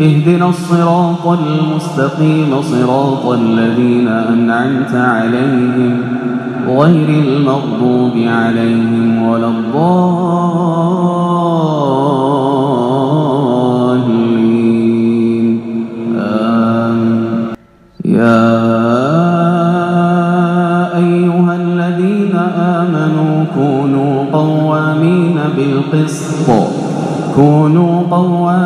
اهدنا الصراط المستقيم صراط الذين أنعمت عليهم غير المغضوب عليهم ولا الضالين. يا أيها الذين آمنوا كونوا قوامين بالقسط. كونوا قوامين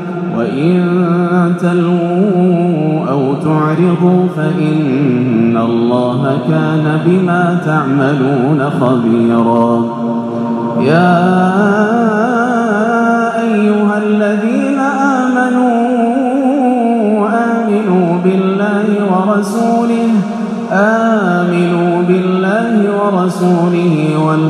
وإن تلووا أو تعرضوا فإن الله كان بما تعملون خبيرا يا أيها الذين آمنوا آمنوا بالله ورسوله آمنوا بالله ورسوله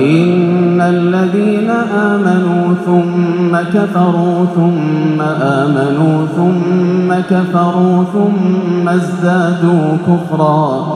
إن الذين آمنوا ثم كفروا ثم آمنوا ثم كفروا ثم ازدادوا كفرا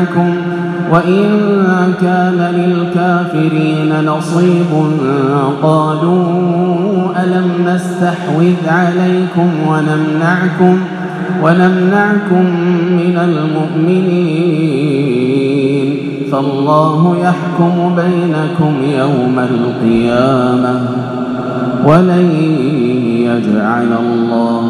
معكم وإن كان للكافرين نصيب قالوا ألم نستحوذ عليكم ونمنعكم ونمنعكم من المؤمنين فالله يحكم بينكم يوم القيامة ولن يجعل الله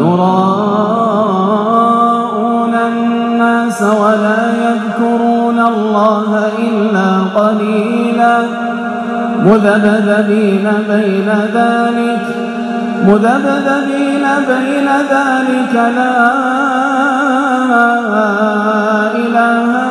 يراءون الناس ولا يذكرون الله إلا قليلا مذبذبين بين ذلك مذبذبين بين ذلك لا إله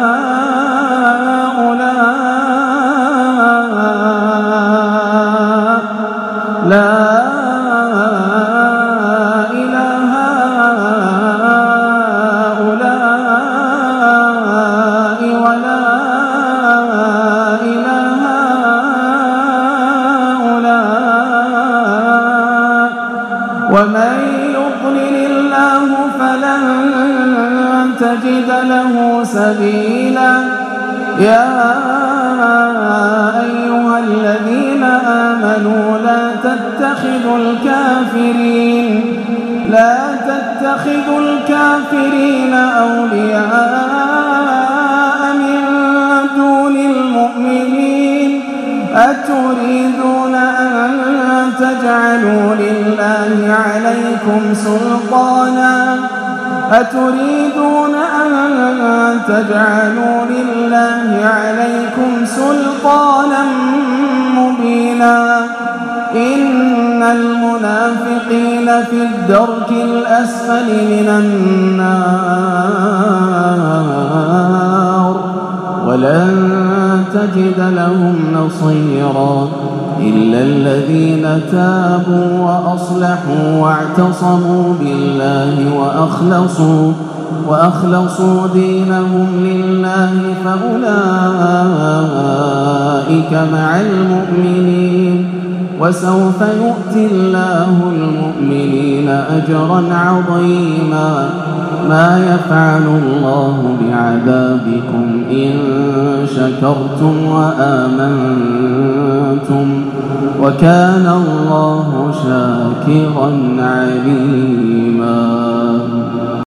فلن تجد له سبيلا يا أيها الذين آمنوا لا تتخذوا الكافرين لا تتخذوا الكافرين أولياء تجعلوا لله عليكم سلطانا أتريدون أن تجعلوا لله عليكم سلطانا مبينا إن المنافقين في الدرك الأسفل من النار ولن تجد لهم نصيرا إلا الذين تابوا وأصلحوا واعتصموا بالله وأخلصوا وأخلصوا دينهم لله فأولئك مع المؤمنين وسوف يؤتي الله المؤمنين أجرا عظيما ما يفعل الله بعذابكم إن شكرتم وآمنتم وكان الله شاكرا عليما